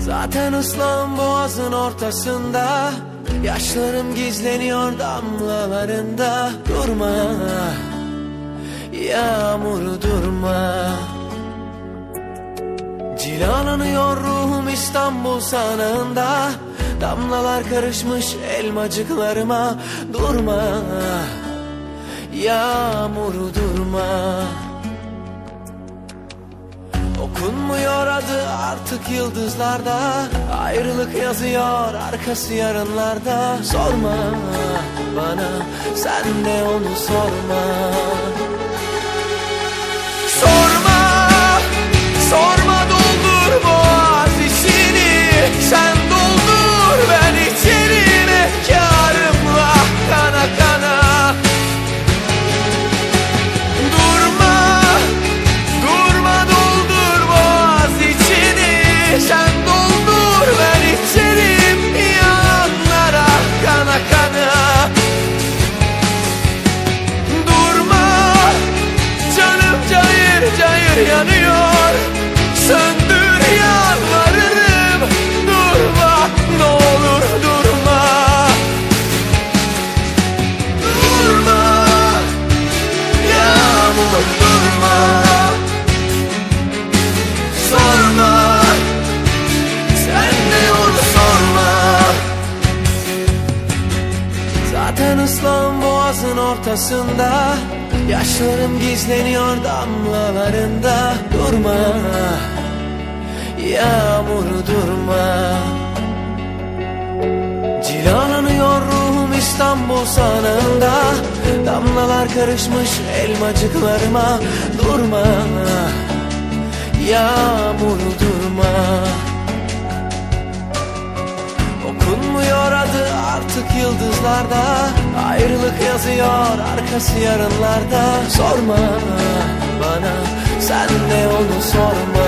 Zaten ıslan boğazın ortasında Yaşlarım gizleniyor damlalarında. Durma Yağmur durma. Cilalanıyor ruhum İstanbul sanığında Damlalar karışmış elmacıklarıma. Durma Yağmur durma Okunmuyor adı artık yıldızlarda? Ayrılık yazıyor arkası yarınlarda. Sorma bana sen de onu sorma Zaten ıslan boğazın ortasında Yaşlarım gizleniyor damlalarında. Durma Yağmur durma. Cilalanıyor ruhum İstanbul sanığında Damlalar karışmış elmacıklarıma. Durma Yağmur durma yıldızlarda Ayrılık yazıyor arkası yarınlarda. Sorma bana sen de onu sorma